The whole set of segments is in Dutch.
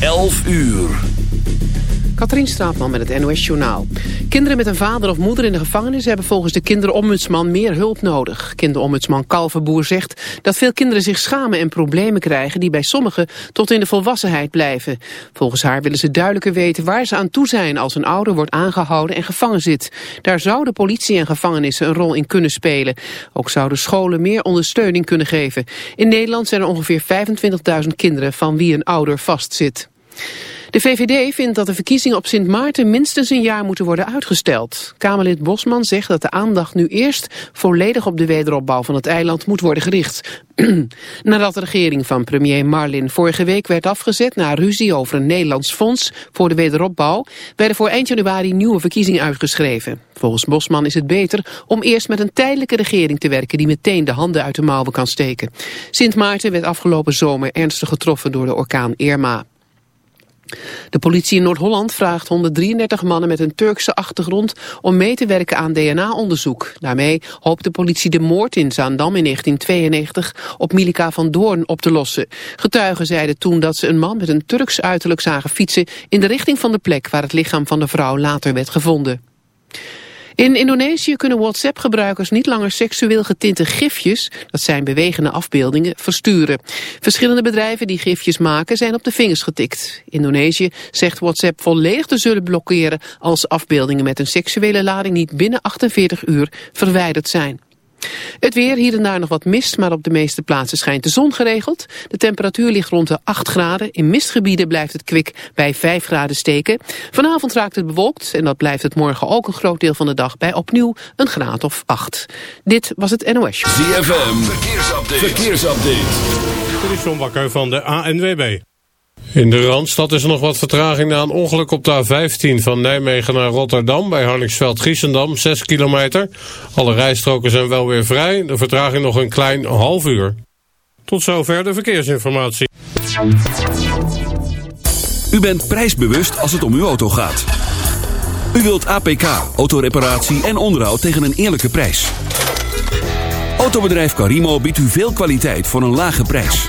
11 uur. Katrien Straatman met het NOS Journaal. Kinderen met een vader of moeder in de gevangenis hebben volgens de kinderombudsman meer hulp nodig. Kinderombudsman Kalverboer zegt dat veel kinderen zich schamen en problemen krijgen die bij sommigen tot in de volwassenheid blijven. Volgens haar willen ze duidelijker weten waar ze aan toe zijn als een ouder wordt aangehouden en gevangen zit. Daar zouden politie en gevangenissen een rol in kunnen spelen. Ook zouden scholen meer ondersteuning kunnen geven. In Nederland zijn er ongeveer 25.000 kinderen van wie een ouder vastzit. De VVD vindt dat de verkiezingen op Sint Maarten minstens een jaar moeten worden uitgesteld. Kamerlid Bosman zegt dat de aandacht nu eerst volledig op de wederopbouw van het eiland moet worden gericht. Nadat de regering van premier Marlin vorige week werd afgezet na ruzie over een Nederlands fonds voor de wederopbouw, werden voor eind januari nieuwe verkiezingen uitgeschreven. Volgens Bosman is het beter om eerst met een tijdelijke regering te werken die meteen de handen uit de mouwen kan steken. Sint Maarten werd afgelopen zomer ernstig getroffen door de orkaan Irma. De politie in Noord-Holland vraagt 133 mannen met een Turkse achtergrond om mee te werken aan DNA-onderzoek. Daarmee hoopt de politie de moord in Zaandam in 1992 op Milika van Doorn op te lossen. Getuigen zeiden toen dat ze een man met een Turks uiterlijk zagen fietsen in de richting van de plek waar het lichaam van de vrouw later werd gevonden. In Indonesië kunnen WhatsApp-gebruikers niet langer seksueel getinte gifjes, dat zijn bewegende afbeeldingen, versturen. Verschillende bedrijven die gifjes maken zijn op de vingers getikt. Indonesië zegt WhatsApp volledig te zullen blokkeren als afbeeldingen met een seksuele lading niet binnen 48 uur verwijderd zijn. Het weer, hier en daar nog wat mist, maar op de meeste plaatsen schijnt de zon geregeld. De temperatuur ligt rond de 8 graden. In mistgebieden blijft het kwik bij 5 graden steken. Vanavond raakt het bewolkt en dat blijft het morgen ook een groot deel van de dag bij opnieuw een graad of 8. Dit was het NOS. ZFM, verkeersupdate. verkeersupdate. Dit is John Bakker van de ANWB. In de Randstad is er nog wat vertraging na een ongeluk op de A15 van Nijmegen naar Rotterdam bij Harningsveld-Giessendam, 6 kilometer. Alle rijstroken zijn wel weer vrij, de vertraging nog een klein half uur. Tot zover de verkeersinformatie. U bent prijsbewust als het om uw auto gaat. U wilt APK, autoreparatie en onderhoud tegen een eerlijke prijs. Autobedrijf Carimo biedt u veel kwaliteit voor een lage prijs.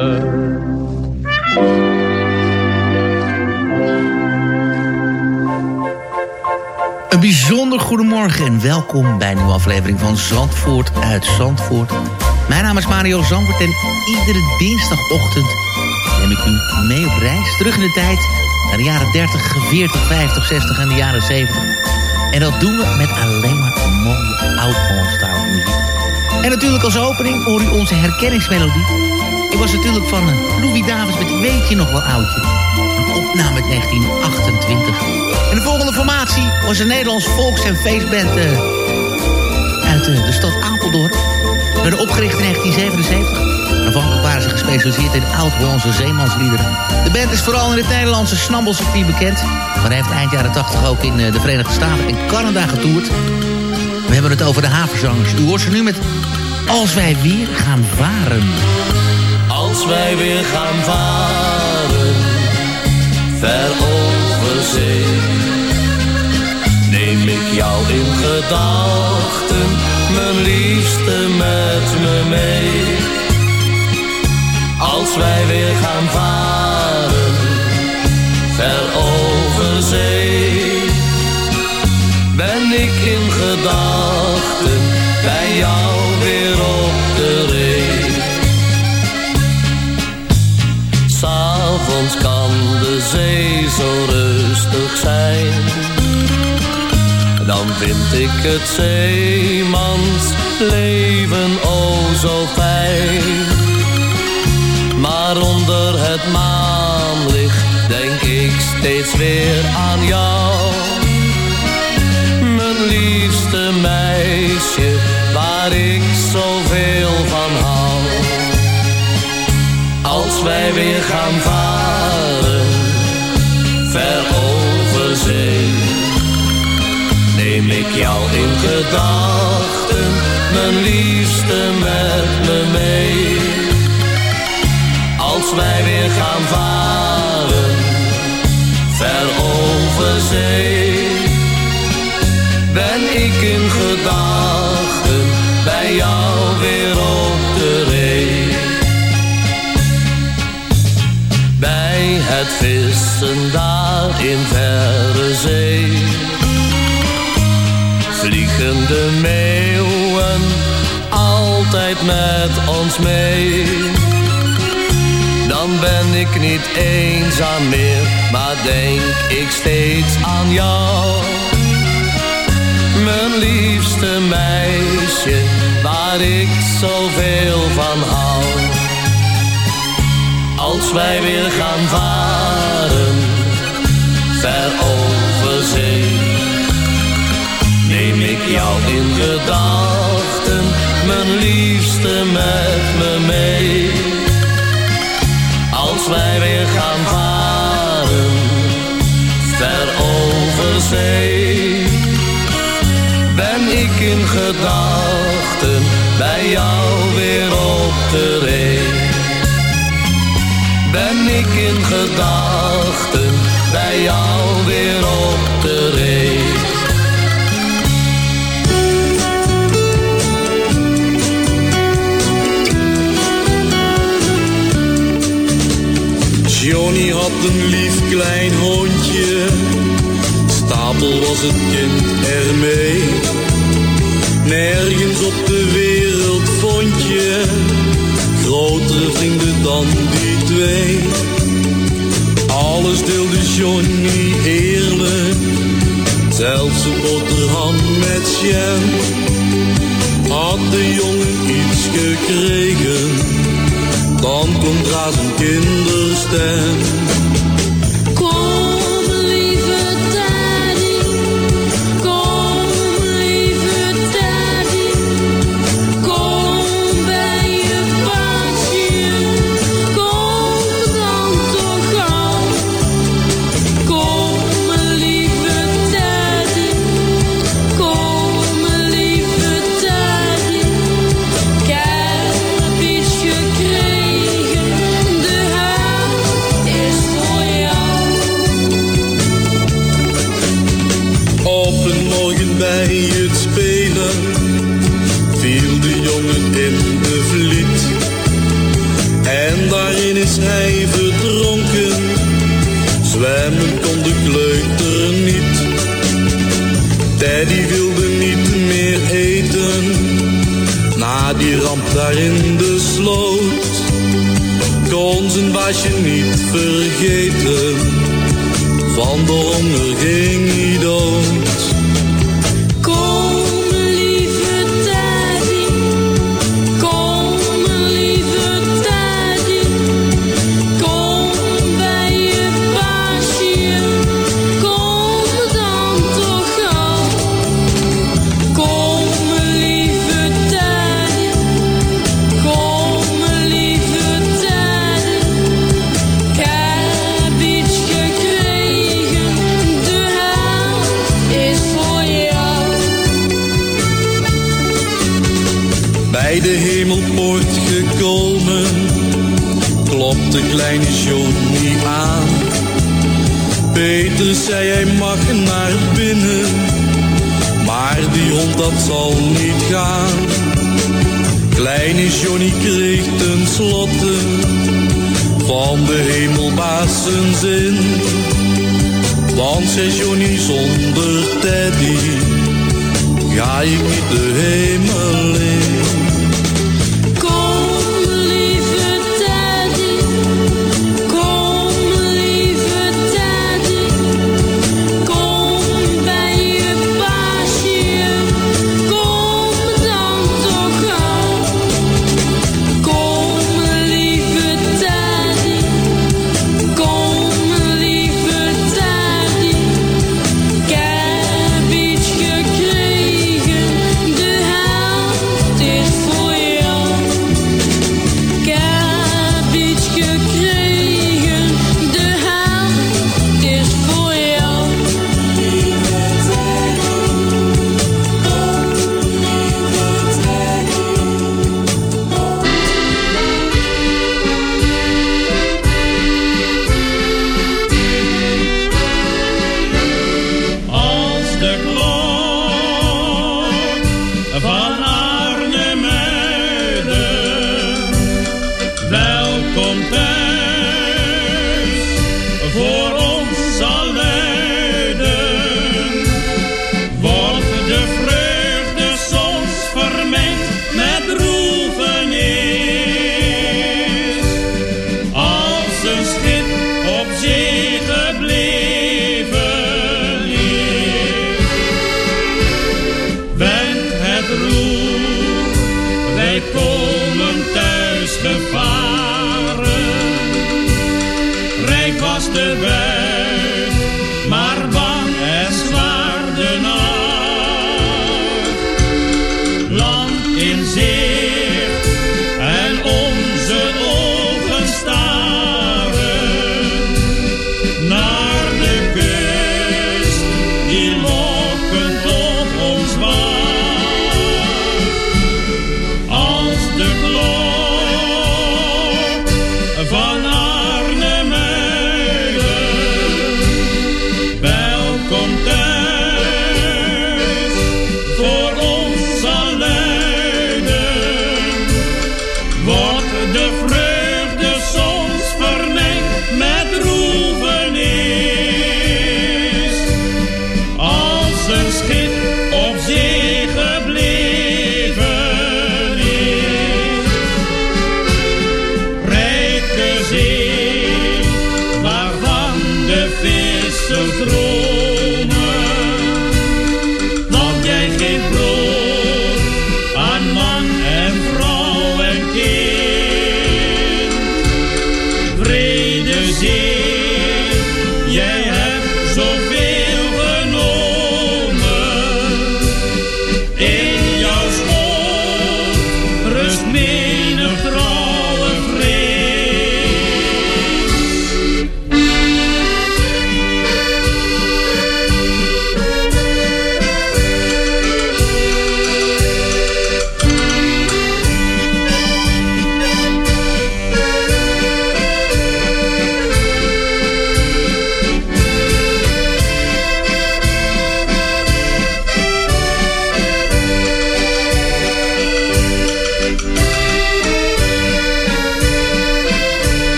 Goedemorgen en welkom bij een nieuwe aflevering van Zandvoort uit Zandvoort. Mijn naam is Mario Zandvoort en iedere dinsdagochtend neem ik u mee op reis terug in de tijd naar de jaren 30, 40, 50, 60 en de jaren 70. En dat doen we met alleen maar mooie oud-Hollandstalige muziek. En natuurlijk als opening hoor u onze herkenningsmelodie. Ik was natuurlijk van eh, Louis Davis met Weet je nog wel oudje? Opname uit 1928. En de volgende formatie was een Nederlands volks- en feestband eh, uit eh, de stad Apeldoorn. Werden opgericht in 1977. Aanvankelijk waren ze gespecialiseerd in oud-Hollandse zeemansliederen. De band is vooral in het Nederlandse snabbelcircuit bekend. Maar heeft eind jaren 80 ook in eh, de Verenigde Staten en Canada getoerd. We hebben het over de havenzangers. U hoort ze nu met Als wij weer gaan varen. Als wij weer gaan varen, ver over zee, neem ik jou in gedachten, mijn liefste met me mee. Als wij weer gaan varen, ver over zee, ben ik in gedachten bij jou S'avonds kan de zee zo rustig zijn. Dan vind ik het zeemans leven oh zo fijn. Maar onder het maanlicht denk ik steeds weer aan jou. ben ik in gedachten bij jou weer op de ree. Bij het vissen daar in verre zee. Vliegen de meeuwen altijd met ons mee. Dan ben ik niet eenzaam meer, maar denk ik steeds aan jou. Mijn liefste meisje, waar ik zoveel van hou. Als wij weer gaan varen, ver over zee. Neem ik jou in gedachten, mijn liefste met me mee. Wij weer gaan varen, ver over zee. Ben ik in gedachten, bij jou weer op de ree. Ben ik in gedachten, bij jou weer op de Johnny had een lief klein hondje. Stapel was het kind ermee. Nergens op de wereld vond je grotere vrienden dan die twee. Alles deelde Johnny eerlijk, zelfs een boterham met jam. Had de jongen iets gekregen, dan komt een kinderstem. Daar in de sloot. Kon zijn baasje niet vergeten, van de honger ging hij. Klopte kleine Johnny aan. Peter zei hij mag naar binnen, maar die hond dat zal niet gaan. Kleine Johnny kreeg ten slotte van de hemelbaas zijn zin. Want zei Johnny zonder Teddy ga ik niet de hemel in.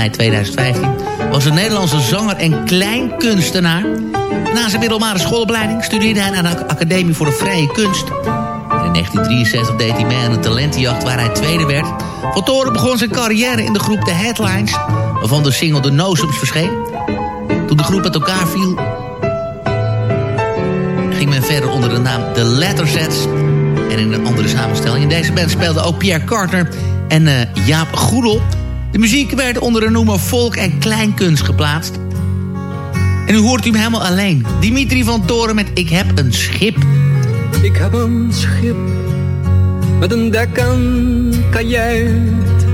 Mei 2015 was een Nederlandse zanger en kleinkunstenaar. Na zijn middelbare schoolopleiding studeerde hij aan de Academie voor de Vrije Kunst. In 1963 deed hij mee aan een talentenjacht waar hij tweede werd. Van Toren begon zijn carrière in de groep The Headlines, waarvan de single The Nozems verscheen. Toen de groep uit elkaar viel, ging men verder onder de naam The Lettersets en in een andere samenstelling. In deze band speelden ook Pierre Carter en eh, Jaap Goedel. De muziek werd onder de noemer folk en kleinkunst geplaatst. En nu hoort u hem helemaal alleen. Dimitri van Toren met Ik heb een schip. Ik heb een schip met een dek en kajuit.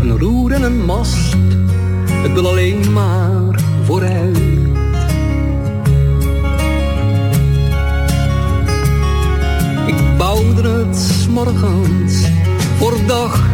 Een roer en een mast, het wil alleen maar vooruit. Ik bouwde het 's morgens voor dag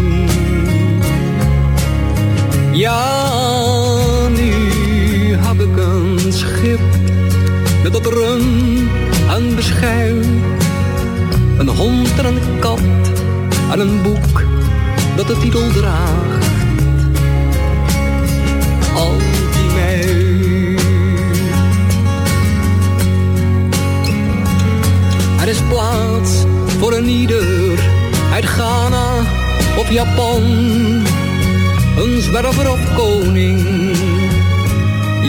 Ja, nu heb ik een schip met dat rum en beschuit. Een hond en een kat en een boek dat de titel draagt. Al die mij. Er is plaats voor een ieder uit Ghana of Japan. Een zwerver of koning,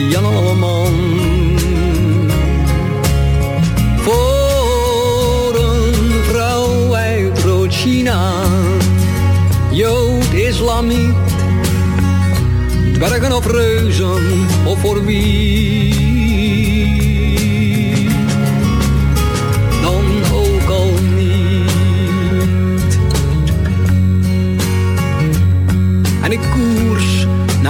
Jan Alleman. Voor een vrouw uit Rood-China, Jood, Islamiet, dwergen of reuzen, of voor wie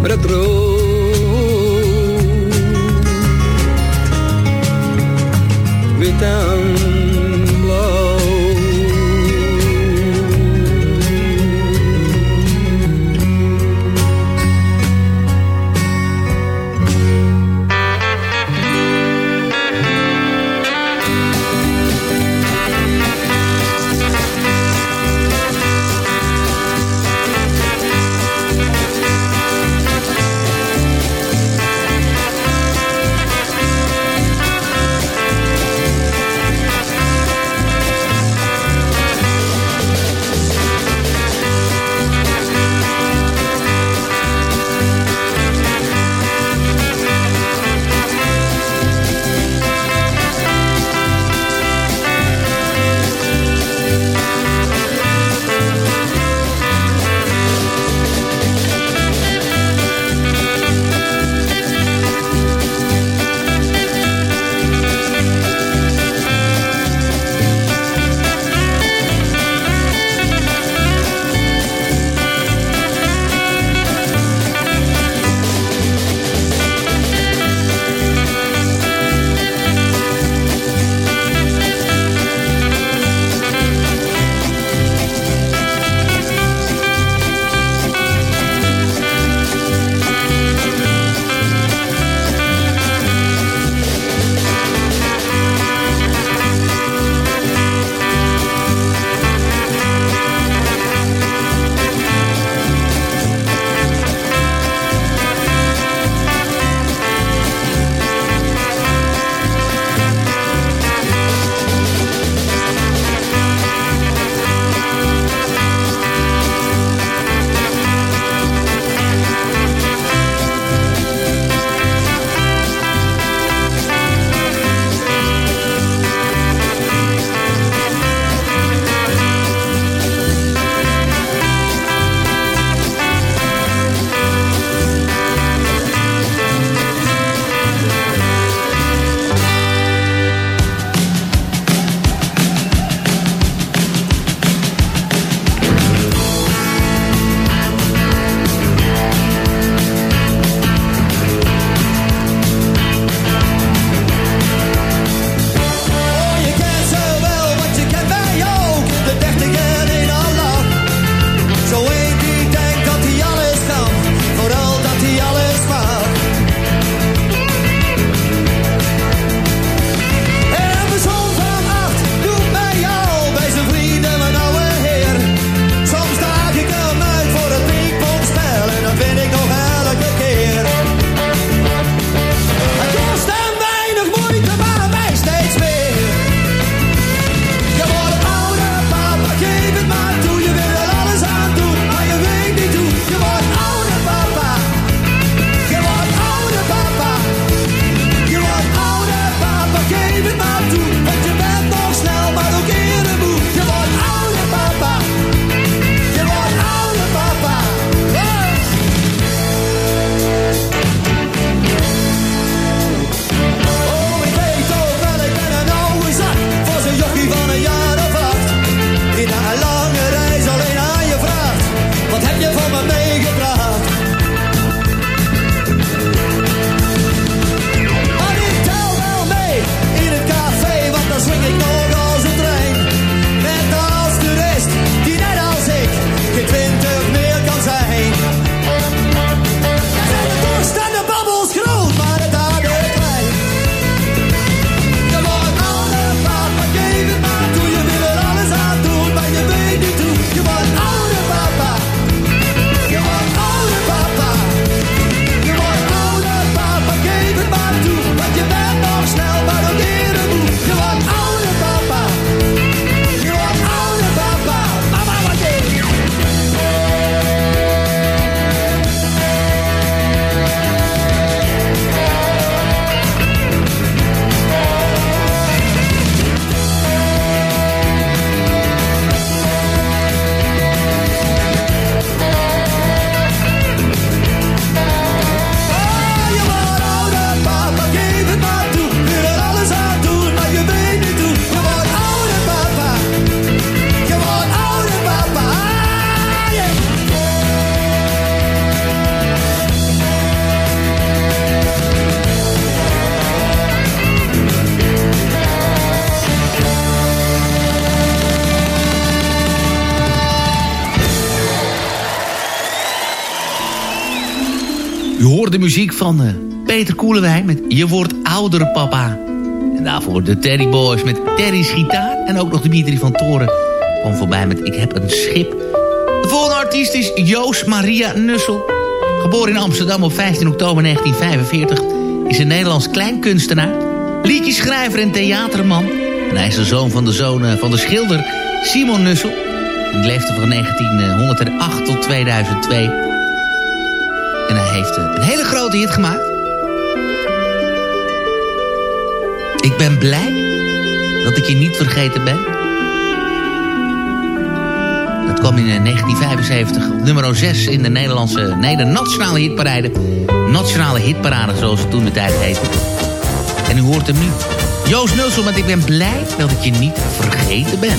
met het de muziek van eh, Peter Koelewijn met Je wordt ouder papa. En daarvoor de Teddy Boys met Terry's gitaar. En ook nog Dimitri van Toren kwam voorbij met Ik heb een schip. De volgende artiest is Joost Maria Nussel. Geboren in Amsterdam op 15 oktober 1945... is een Nederlands kleinkunstenaar, liedjeschrijver en theaterman. En hij is de zoon van de zoon eh, van de schilder Simon Nussel. Hij leefde van 1908 tot 2002. Heeft eh, een hele grote hit gemaakt. Ik ben blij dat ik je niet vergeten ben. Dat kwam in eh, 1975 op nummer 6 in de Nederlandse, nee, nationale hitparade. Nationale hitparade, zoals het toen de tijd heette. En u hoort hem nu. Joost Nulsel met Ik ben blij dat ik je niet vergeten ben.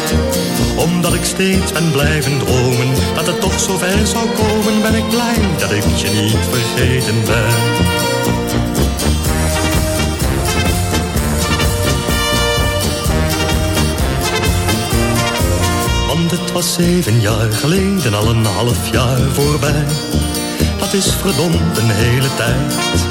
Omdat ik steeds ben blijven dromen, dat het toch zo ver zou komen, ben ik blij dat ik je niet vergeten ben. Want het was zeven jaar geleden, al een half jaar voorbij. Dat is verdomd een hele tijd.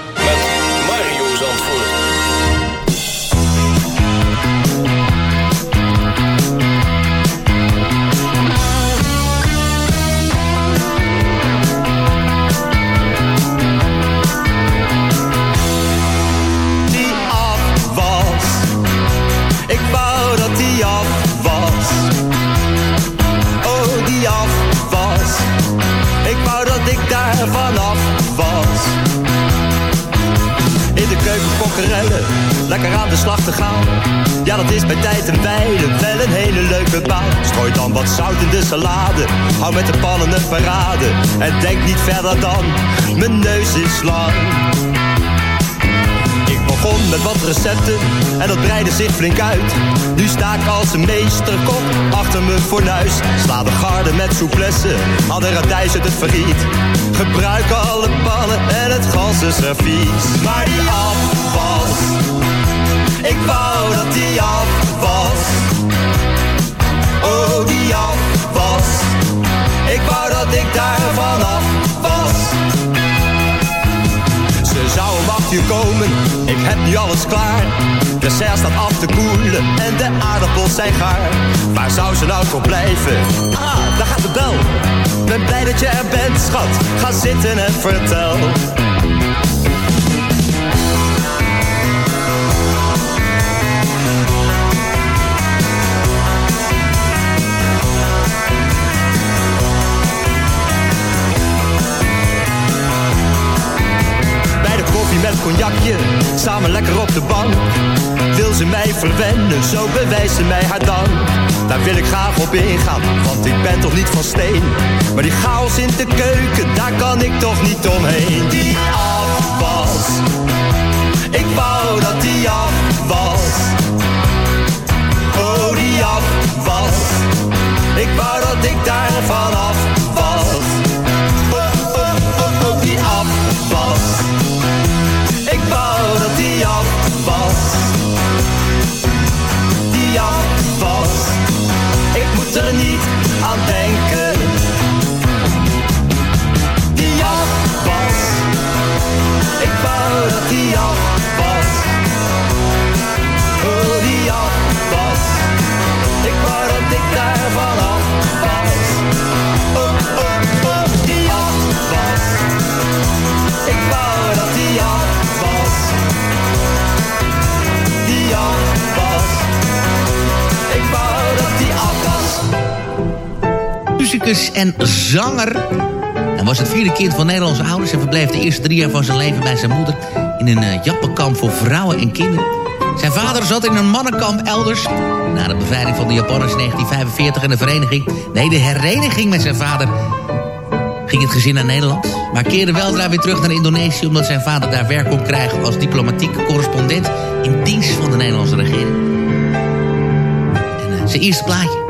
de. Ja, dat is bij tijd en wijle wel een hele leuke baan. Strooi dan wat zout in de salade, hou met de pannen een parade. En denk niet verder dan, mijn neus is lang. Ik begon met wat recepten en dat breidde zich flink uit. Nu sta ik als een meesterkok achter mijn fornuis. Sla de garde met souplesse, al de radijs uit het verriet. Gebruik alle pannen en het ganse servies. Maar die af was, ik wou dat die af was. Oh, die af was, ik wou dat ik daar vanaf was. Ze zou om acht komen, ik heb nu alles klaar. De serre staat af te koelen en de aardappels zijn gaar. Waar zou ze nou voor blijven? Ah, daar gaat de bel. Ben blij dat je er bent, schat. Ga zitten en vertel. Met samen lekker op de bank. Wil ze mij verwennen, zo bewijst ze mij haar dank. Daar wil ik graag op ingaan, want ik ben toch niet van steen. Maar die chaos in de keuken, daar kan ik toch niet omheen. Die af was, ik wou dat die af was. Oh, die af was, ik wou dat ik daar vanaf was. Die af was. Die af was. Ik moet er niet aan denken. Die af was. Ik wou dat die Muzikus en zanger. Hij was het vierde kind van Nederlandse ouders... en verbleef de eerste drie jaar van zijn leven bij zijn moeder... in een uh, jappenkamp voor vrouwen en kinderen. Zijn vader zat in een mannenkamp elders. Na de bevrijding van de Japanners in 1945 en de vereniging... nee, de hereniging met zijn vader... ging het gezin naar Nederland. Maar keerde weldra weer terug naar Indonesië... omdat zijn vader daar werk kon krijgen als diplomatiek correspondent... in dienst van de Nederlandse regering. En eh, zijn eerste plaatje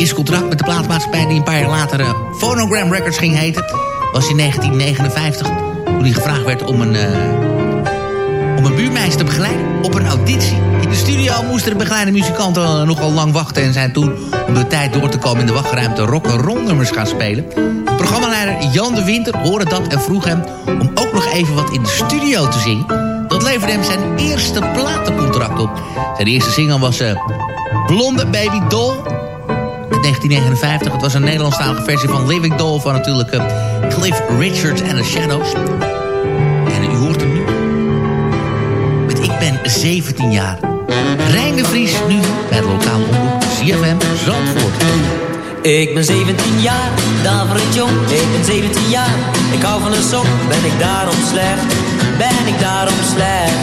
eerste contract met de plaatmaatschappij... die een paar jaar later eh, Phonogram Records ging heten... was in 1959. Toen hij gevraagd werd om een, eh, om een buurmeisje te begeleiden op een auditie. In de studio moesten de begeleide muzikanten eh, nogal lang wachten... en zijn toen om de tijd door te komen in de wachtruimte rock'n'roll nummers gaan spelen. Programmaleider Jan de Winter hoorde dat en vroeg hem... om ook nog even wat in de studio te zingen. Dat leverde hem zijn eerste platencontract op. Zijn eerste single was Blonde Baby Doll... uit 1959. Het was een Nederlandstalige versie van Living Doll... van natuurlijk eh, Cliff Richards en The Shadows. En u hoort hem nu. Met Ik ben 17 jaar. Rijn de Vries nu bij het lokale omroep CFM Zandvoort. Ik ben 17 jaar, daverend jong, ik ben 17 jaar. Ik hou van een song, ben ik daarom slecht? Ben ik daarom slecht?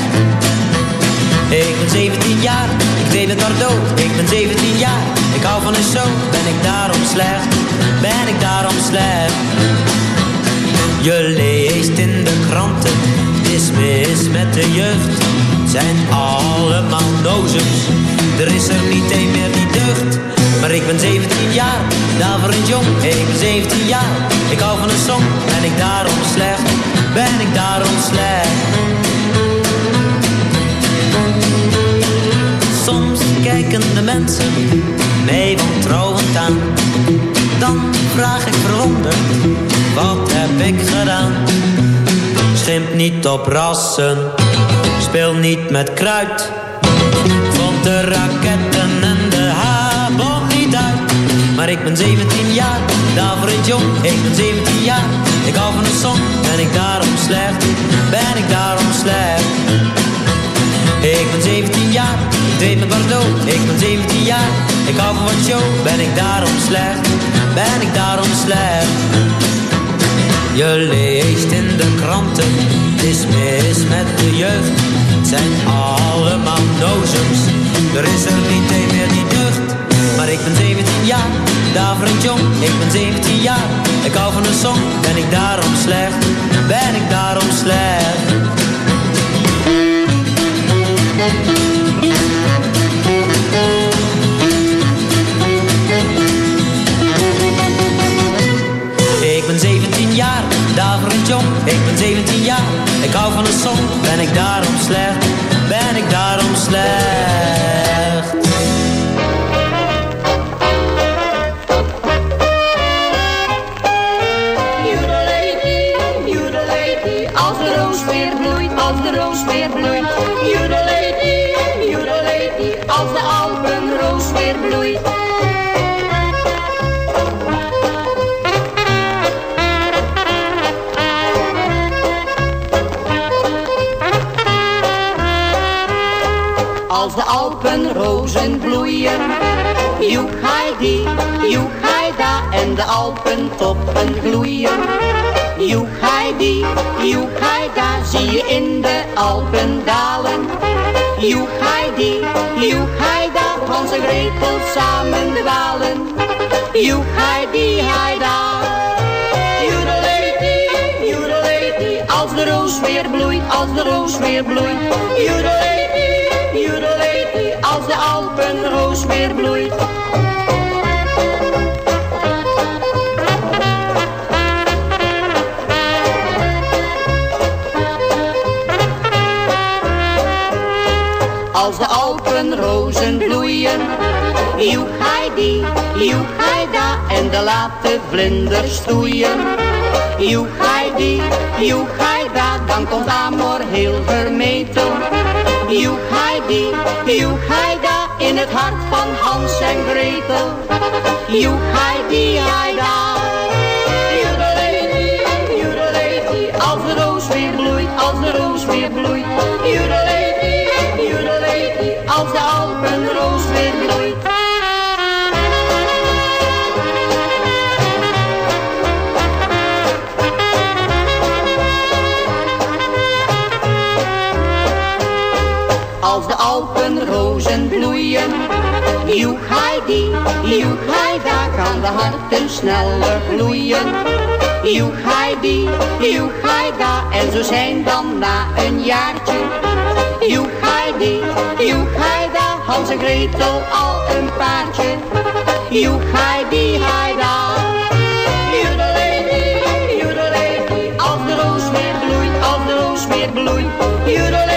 Ik ben 17 jaar, ik deed het maar dood. Ik ben 17 jaar, ik hou van een show, ben ik daarom slecht? Ben ik daarom slecht? Je leest in de kranten, is mis met de jeugd. Zijn allemaal nozems, er is er niet een meer die deugt. Maar ik ben 17 jaar, daverend jong, ik ben 17 jaar. Ik hou van een song, ben ik daarom slecht? Ben ik daarom slecht? Soms kijken de mensen mij wantrouwend aan. Dan vraag ik verwonderd, wat heb ik gedaan? Schimp niet op rassen, speel niet met kruid. Vond de raketten en de H-bom niet uit. Maar ik ben 17 jaar, daverend jong, ik ben 17 jaar. Ik hou van een song, ben ik daarom slecht? Ben ik daarom slecht? Ik ben 17 jaar, ik deed met Bardot. Ik ben 17 jaar, ik hou van show. Ben ik daarom slecht? Ben ik daarom slecht? Je leest in de kranten, het is mis met de jeugd. Zijn allemaal nozems, er is er niet een meer die deugd. Maar ik ben 17 jaar, daverend jong, ik ben 17 jaar. Ik hou van een song, ben ik daarom slecht? Ben ik daarom slecht? Ik ben 17 jaar. Ik hou van een song, ben ik daarom slecht? Ben ik daarom slecht? De alpentoppen gloeien. Joek die, joek da, zie je in de Alpen dalen. Joek die, joek da, Hans en Gretel samen dwalen. Joedelady, als de roos weer bloeit, als de roos weer bloeit. Joedelady, joedelady, als de Alpenroos weer bloeit. Als de Alpenrozen bloeien, joek die, joek da en de late vlinders stoeien. Joek die, joek da, dan komt Amor heel vermetel. Joek die, joek da, in het hart van Hans en Gretel. Joek die, als de roos weer bloeit, als de roos weer bloeit. Joedelady, Joeg hij daar kan de harten sneller gloeien. Joeg hij die, daar en zo zijn dan na een jaartje. Joeg hij die, daar, Hans en Gretel al een paardje. Joeg hij die, hij daar. Joedelee, joedelee, als de roos weer bloeit, als de roos weer bloeit. Joedelee,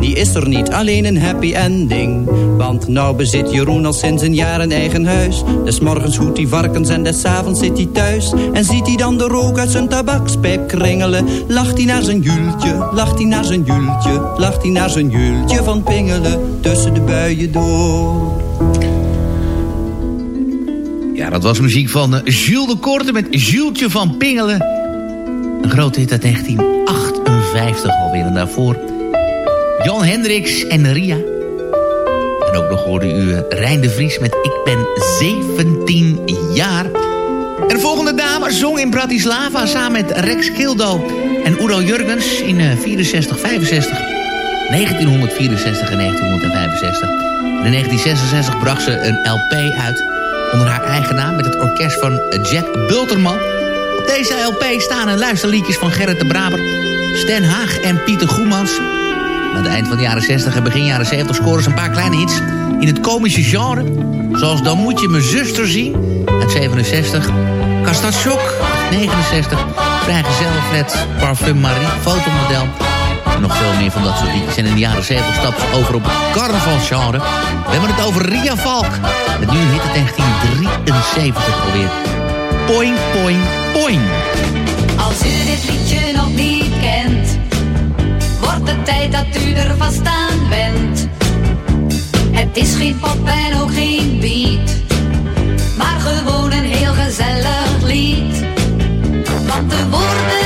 Die is er niet, alleen een happy ending. Want nou bezit Jeroen al sinds een jaar een eigen huis. Des morgens hoedt hij varkens en des avonds zit hij thuis. En ziet hij dan de rook uit zijn tabakspijp kringelen. Lacht hij naar zijn jultje, lacht hij naar zijn jultje. Lacht hij naar zijn jultje van pingelen. Tussen de buien door. Ja, dat was muziek van eh, Jules de Korte met Jultje van Pingelen. Een grote hit uit 1958 alweer. En daarvoor Jan Hendricks en Ria. En ook nog hoorde u eh, Rijn de Vries met Ik ben 17 jaar. En de volgende dame zong in Bratislava samen met Rex Kildo en Udo Jurgens in eh, 64, 65. 1964 en 1965. En in 1966 bracht ze een LP uit onder haar eigen naam met het orkest van Jack Bulterman. Op deze LP staan een luisterliedjes van Gerrit de Braber, Stan Haag en Pieter Goemans. Aan het eind van de jaren 60 en begin jaren 70 scoren ze een paar kleine hits in het komische genre. Zoals Dan moet je mijn zuster zien uit 67. Kastatsjok uit 69. Vrijgezellenflat, Parfum Marie, fotomodel. En nog veel meer van dat soort liedjes. En in de jaren 70 stappen ze over op het carnavalsgenre. We hebben het over Ria Valk. Met nu hit het 1973 alweer. Poing, poing, poing. Als u dit liedje nog niet kent, het tijd dat u er vast aan bent. Het is geen pop en ook geen beat, maar gewoon een heel gezellig lied. Want de woorden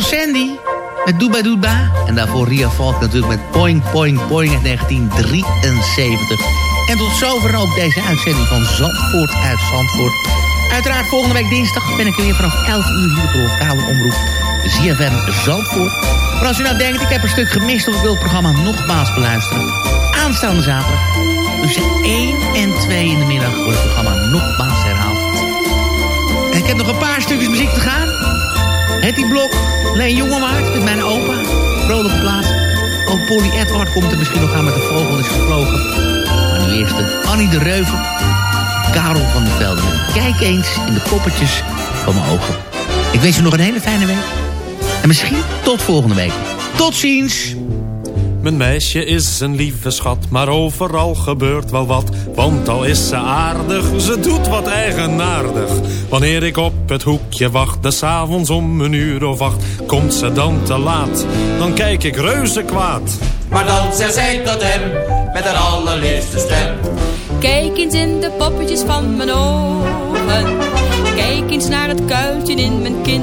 van Sandy. Met Doeba Doeba. En daarvoor Ria Valk natuurlijk met Poing Poing Poing uit 1973. En tot zover ook deze uitzending van Zandvoort uit Zandvoort. Uiteraard volgende week dinsdag ben ik er weer vanaf 11 uur hier op de lokale omroep. ZFM Zandvoort. Maar als u nou denkt, ik heb een stuk gemist of ik wil het programma nogmaals beluisteren. Aanstaande zaterdag tussen 1 en 2 in de middag wordt het programma nogmaals herhaald. En ik heb nog een paar stukjes muziek te gaan. Hetty Blok, Leen Jongewaard met mijn opa. Vrolijke plaats. Ook Polly Edward komt er misschien nog aan met de vogel is gevlogen. Maar nu eerst Annie de Reuver. Karel van der Velden. Kijk eens in de poppetjes van mijn ogen. Ik wens u nog een hele fijne week. En misschien tot volgende week. Tot ziens! Mijn meisje is een lieve schat, maar overal gebeurt wel wat. Want al is ze aardig, ze doet wat eigenaardig. Wanneer ik op het hoekje wacht, des avonds om een uur of acht... komt ze dan te laat, dan kijk ik reuze kwaad. Maar dan zei zij tot hem, met haar allerliefste stem. Kijk eens in de poppetjes van mijn ogen. Kijk eens naar het kuiltje in mijn kin.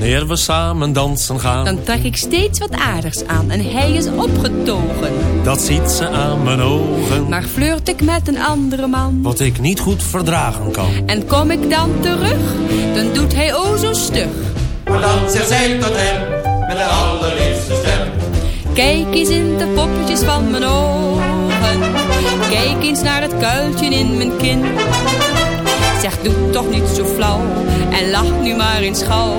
Wanneer we samen dansen gaan, Dan trek ik steeds wat aardigs aan en hij is opgetogen. dat ziet ze aan mijn ogen. Maar flirt ik met een andere man Wat ik niet goed verdragen kan. en kom ik dan terug, dan doet hij o zo stug. Maar dan zei zij tot hem, met haar allerliefste stem. Kijk eens in de poppetjes van mijn ogen. Kijk eens naar het kuiltje in mijn kin. Zeg, doe toch niet zo flauw en lach nu maar eens gauw.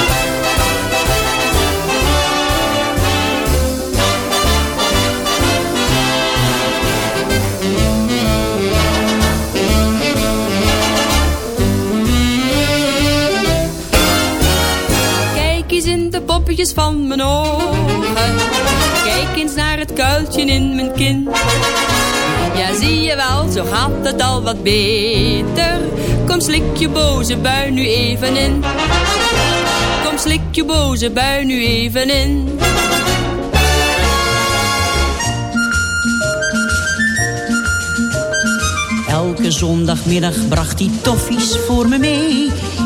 Poppetjes van mijn ogen. Kijk eens naar het kuiltje in mijn kin. Ja, zie je wel, zo gaat het al wat beter. Kom, slik je boze bui nu even in. Kom, slik je boze bui nu even in. Elke zondagmiddag bracht hij toffies voor me mee.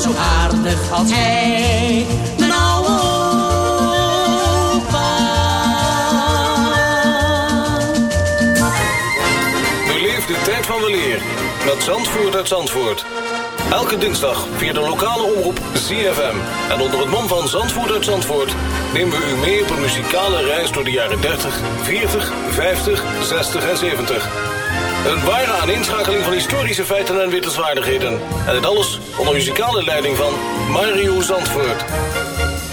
Zo aardig als hij. Mijn oude Beleef de tijd van de leer met Zandvoort uit Zandvoort. Elke dinsdag via de lokale omroep ZFM. En onder het mom van Zandvoort uit Zandvoort... nemen we u mee op een muzikale reis door de jaren 30, 40, 50, 60 en 70. Een ware aaninschakeling van historische feiten en wittelswaardigheden. En dit alles onder muzikale leiding van Mario Zandvoort.